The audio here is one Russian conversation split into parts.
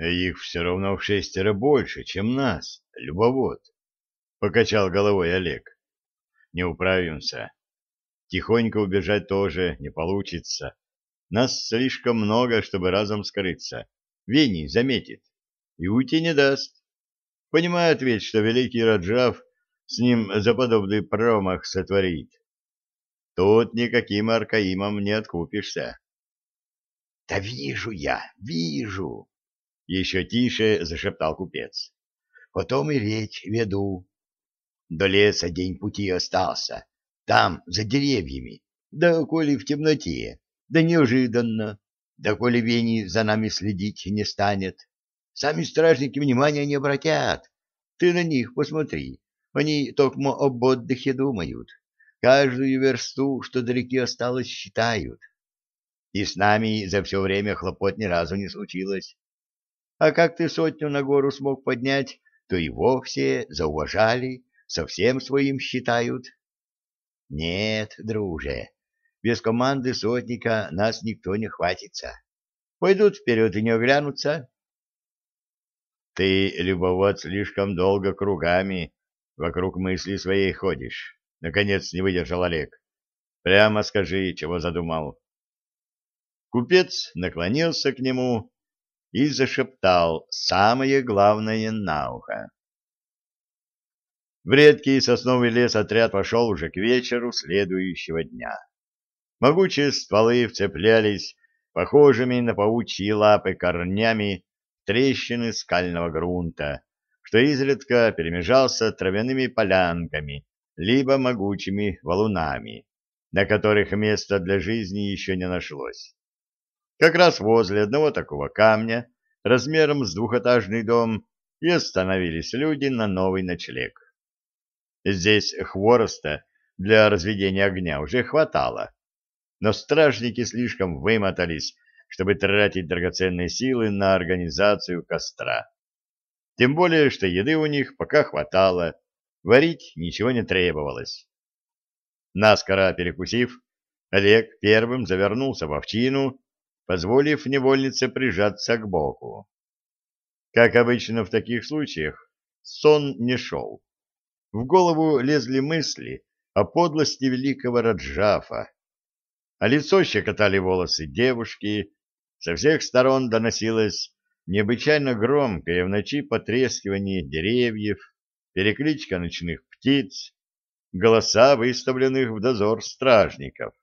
Их все равно в шестеро больше, чем нас, любовод, — покачал головой Олег. Не управимся. Тихонько убежать тоже не получится. Нас слишком много, чтобы разом скрыться. Вени заметит и уйти не даст. Понимает ведь, что великий Раджав с ним за подобный промах сотворит. Тут никаким аркаимом не откупишься. — Да вижу я, вижу! — еще тише зашептал купец. — Потом и речь веду. До леса день пути остался. Там, за деревьями. Да коли в темноте. Да неожиданно. Да коли Вени за нами следить не станет. Сами стражники внимания не обратят. Ты на них посмотри. Они только об отдыхе думают. Каждую версту, что далеки осталось, считают. И с нами за все время хлопот ни разу не случилось. А как ты сотню на гору смог поднять, то и вовсе зауважали, совсем своим считают. Нет, друже, без команды сотника нас никто не хватится. Пойдут вперед и не оглянутся, ты, любовод, слишком долго кругами вокруг мысли своей ходишь. Наконец не выдержал Олег. Прямо скажи, чего задумал. Купец наклонился к нему и зашептал самое главное на ухо. В редкий сосновый лес отряд пошел уже к вечеру следующего дня. Могучие стволы вцеплялись похожими на паучьи лапы корнями трещины скального грунта, что изредка перемежался травяными полянками, либо могучими валунами, на которых места для жизни еще не нашлось. Как раз возле одного такого камня, размером с двухэтажный дом, и остановились люди на новый ночлег. Здесь хвороста для разведения огня уже хватало, но стражники слишком вымотались чтобы тратить драгоценные силы на организацию костра. Тем более, что еды у них пока хватало, варить ничего не требовалось. Наскоро перекусив, Олег первым завернулся в овчину, позволив невольнице прижаться к боку. Как обычно в таких случаях, сон не шел. В голову лезли мысли о подлости великого Раджафа, а лицо щекотали волосы девушки, со всех сторон доносилось необычайно громкое в ночи потрескивание деревьев, перекличка ночных птиц, голоса выставленных в дозор стражников.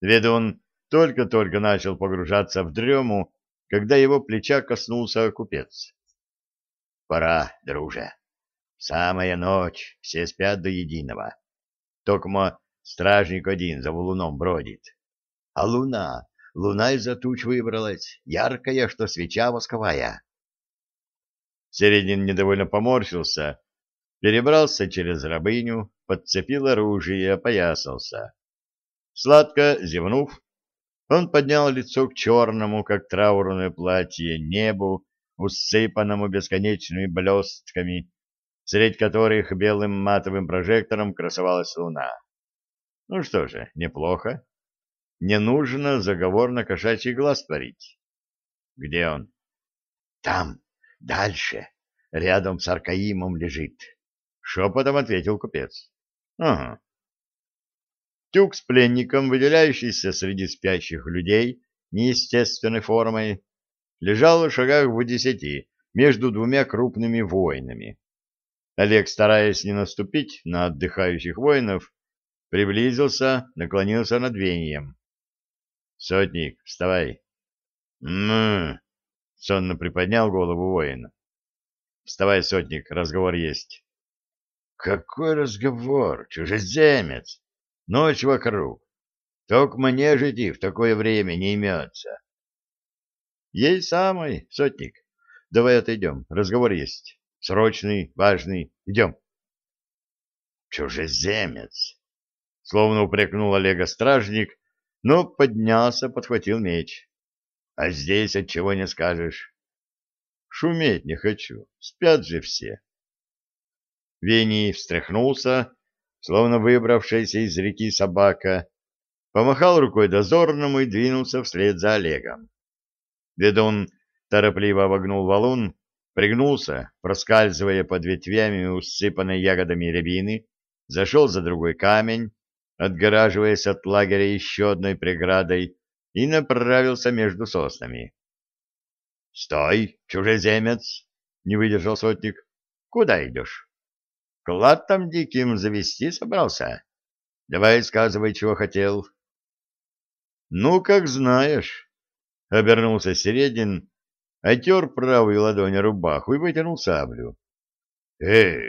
Ведун только-только начал погружаться в дрему, когда его плеча коснулся купец. — Пора, друже. Самая ночь, все спят до единого. Токмо стражник один за валуном бродит. А луна Луна из-за туч выбралась, яркая, что свеча восковая. Середин недовольно поморщился, перебрался через рабыню, подцепил оружие и опоясался. Сладко зевнув, он поднял лицо к черному, как траурное платье, небу, усыпанному бесконечными блестками, средь которых белым матовым прожектором красовалась луна. Ну что же, неплохо. Не нужно заговор на кошачий глаз творить. Где он? Там, дальше, рядом с Аркаимом лежит. Шепотом ответил купец. Ага. Тюк с пленником, выделяющийся среди спящих людей неестественной формой, лежал в шагах в десяти между двумя крупными воинами. Олег, стараясь не наступить на отдыхающих воинов, приблизился, наклонился над вением. Сотник, вставай. м сонно приподнял голову воин. Вставай, сотник, разговор есть. Какой разговор, чужеземец? Ночь вокруг. Только мне жить в такое время не имется. Ей самый, сотник. Давай отойдем, разговор есть. Срочный, важный. Идем. Чужеземец. Словно упрекнул Олега стражник, но поднялся, подхватил меч. А здесь от чего не скажешь. Шуметь не хочу, спят же все. Вений встряхнулся, словно выбравшаяся из реки собака, помахал рукой дозорному и двинулся вслед за Олегом. Ведун торопливо обогнул валун, пригнулся, проскальзывая под ветвями усыпанной ягодами рябины, зашел за другой камень, отгораживаясь от лагеря еще одной преградой, и направился между соснами. — Стой, чужеземец! — не выдержал сотник. — Куда идешь? — Клад там диким завести собрался? Давай сказывай, чего хотел. — Ну, как знаешь, — обернулся Середин, отер правой ладонью рубаху и вытянул саблю. — Э,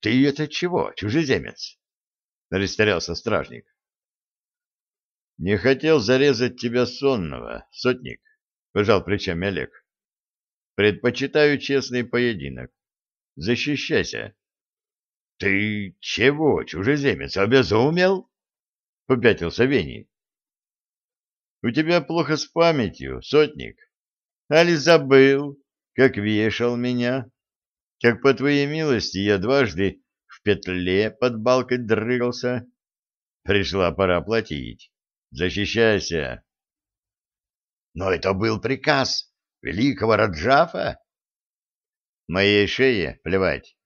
ты это чего, чужеземец? — растерялся стражник. — Не хотел зарезать тебя сонного, сотник, — пожал плечами Олег. — Предпочитаю честный поединок. Защищайся. — Ты чего, чужеземец, обезумел? — попятился Вений. — У тебя плохо с памятью, сотник. Али забыл, как вешал меня, как по твоей милости я дважды в петле под балкой дрыгался. Пришла пора платить. Защищайся. Но это был приказ великого Раджафа. Моей шее плевать,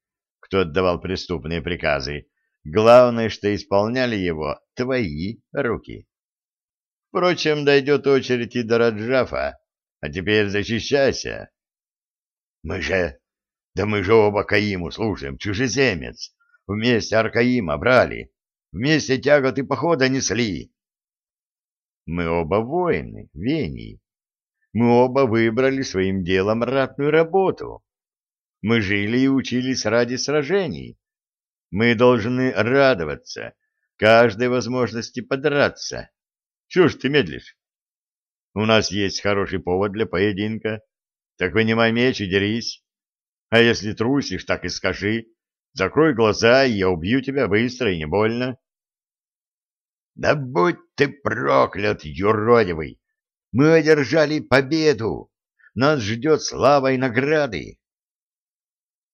кто отдавал преступные приказы. Главное, что исполняли его твои руки. Впрочем, дойдет очередь и до Раджафа. А теперь защищайся. Мы же... Да мы же оба Каиму служим, чужеземец. Вместе Аркаима брали. Вместе тяготы похода несли. Мы оба воины, вений. Мы оба выбрали своим делом ратную работу. Мы жили и учились ради сражений. Мы должны радоваться каждой возможности подраться. Чего ж ты медлишь? У нас есть хороший повод для поединка. Так вынимай меч и дерись. А если трусишь, так и скажи. Закрой глаза, и я убью тебя быстро и не больно. Да будь ты проклят, юродивый! Мы одержали победу! Нас ждет слава и награды!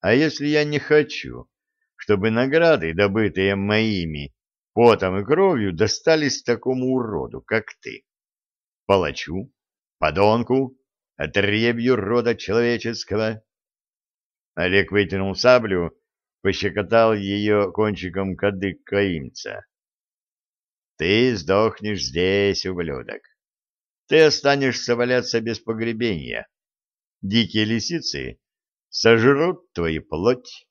А если я не хочу, чтобы награды, добытые моими потом и кровью, достались такому уроду, как ты? палачу, подонку, отребью рода человеческого. Олег вытянул саблю, пощекотал ее кончиком кадык каимца. Ты сдохнешь здесь, ублюдок. Ты останешься валяться без погребения. Дикие лисицы сожрут твою плоть.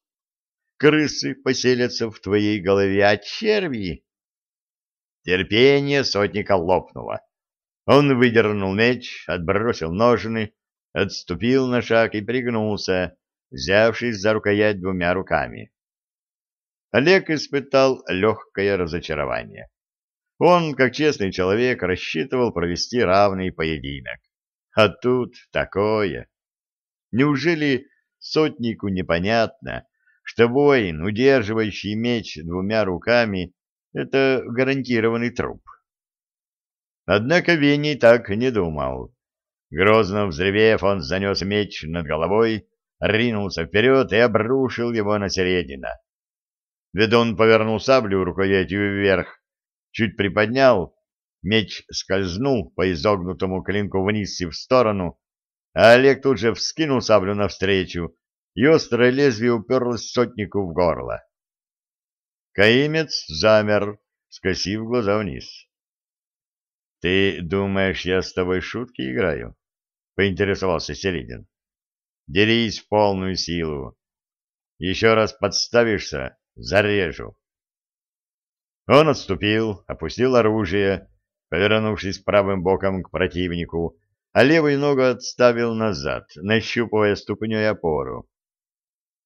Крысы поселятся в твоей голове, а черви... Терпение сотника лопнуло. Он выдернул меч, отбросил ножны, отступил на шаг и пригнулся, взявшись за рукоять двумя руками. Олег испытал легкое разочарование. Он, как честный человек, рассчитывал провести равный поединок. А тут такое. Неужели сотнику непонятно, что воин, удерживающий меч двумя руками, — это гарантированный труп? Однако Винни так не думал. Грозно взревев, он занес меч над головой, ринулся вперед и обрушил его на середина. Ведун повернул саблю рукоятью вверх, чуть приподнял, меч скользнул по изогнутому клинку вниз и в сторону, а Олег тут же вскинул саблю навстречу, и острое лезвие уперлось сотнику в горло. Каимец замер, скосив глаза вниз. — Ты думаешь, я с тобой шутки играю? — поинтересовался Середин. — Дерись в полную силу. Еще раз подставишься — зарежу. Он отступил, опустил оружие, повернувшись правым боком к противнику, а левую ногу отставил назад, нащупывая ступней опору.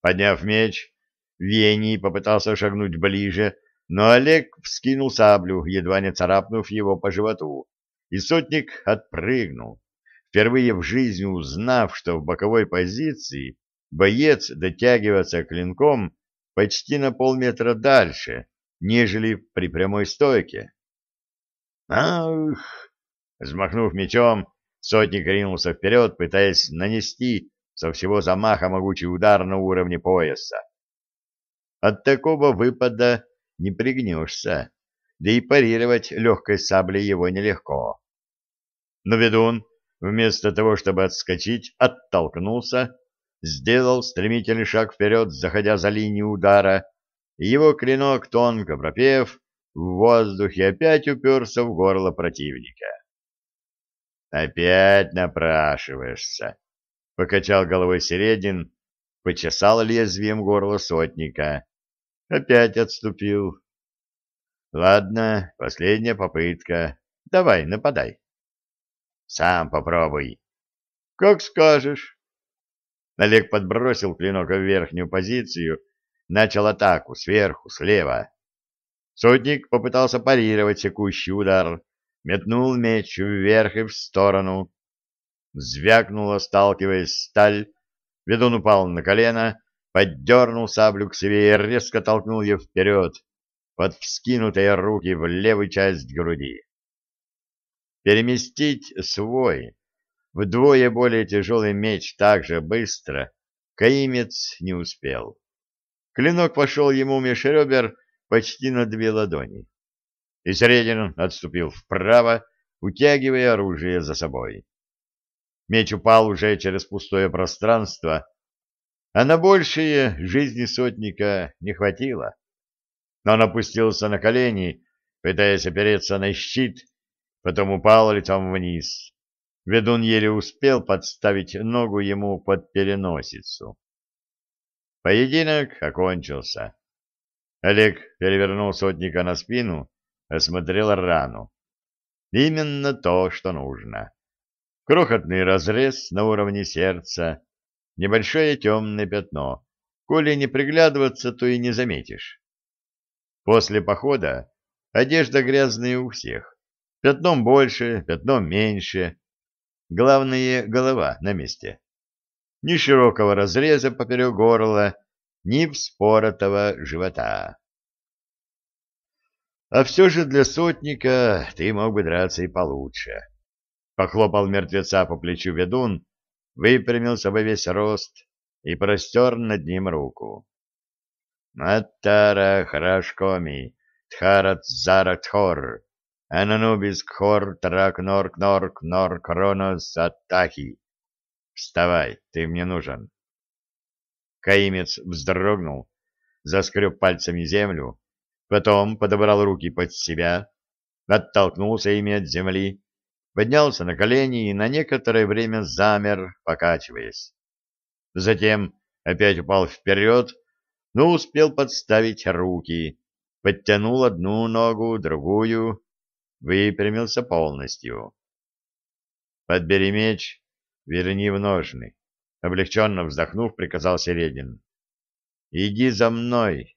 Подняв меч, Вений попытался шагнуть ближе, но Олег вскинул саблю, едва не царапнув его по животу, и сотник отпрыгнул, впервые в жизни узнав, что в боковой позиции боец дотягивается клинком почти на полметра дальше, нежели при прямой стойке. «Ах!» Взмахнув мечом, сотник ринулся вперед, пытаясь нанести со всего замаха могучий удар на уровне пояса. От такого выпада не пригнешься, да и парировать легкой саблей его нелегко. Но ведун вместо того, чтобы отскочить, оттолкнулся, сделал стремительный шаг вперед, заходя за линию удара, и его клинок, тонко пропев, в воздухе опять уперся в горло противника. «Опять напрашиваешься», — покачал головой Середин, почесал лезвием горло сотника. Опять отступил. «Ладно, последняя попытка. Давай, нападай». «Сам попробуй». «Как скажешь». Олег подбросил клинок в верхнюю позицию, начал атаку сверху, слева. Сотник попытался парировать секущий удар, метнул меч вверх и в сторону. Звякнула, сталкиваясь сталь, ведун упал на колено, поддернул саблю к себе и резко толкнул ее вперед, под вскинутые руки в левую часть груди. Переместить свой, вдвое более тяжелый меч так же быстро Каимец не успел. Клинок пошел ему меж ребер почти на две ладони. И Средин отступил вправо, утягивая оружие за собой. Меч упал уже через пустое пространство, а на большее жизни сотника не хватило. Но он опустился на колени, пытаясь опереться на щит, потом упал лицом вниз. Ведун еле успел подставить ногу ему под переносицу. Поединок окончился. Олег перевернул сотника на спину, осмотрел рану. Именно то, что нужно. Крохотный разрез на уровне сердца, небольшое темное пятно. Коли не приглядываться, то и не заметишь. После похода одежда грязная у всех. Пятном больше, пятном меньше. Главное — голова на месте. Ни широкого разреза поперек горла, ни вспоротого живота. А все же для сотника ты мог бы драться и получше. Похлопал мертвеца по плечу ведун, выпрямился во весь рост и простер над ним руку. Маттара Храшкоми, Тхарат Заратхор, Ананубис Кхор Трак Норк Норк Норк Кронос Аттахи. Вставай, ты мне нужен. Каимец вздрогнул, заскреб пальцами землю, потом подобрал руки под себя, оттолкнулся ими от земли, поднялся на колени и на некоторое время замер, покачиваясь. Затем опять упал вперед, но успел подставить руки, подтянул одну ногу, другую, выпрямился полностью. «Подбери меч, верни в ножны», Облегченно вздохнув, приказал Середин. «Иди за мной,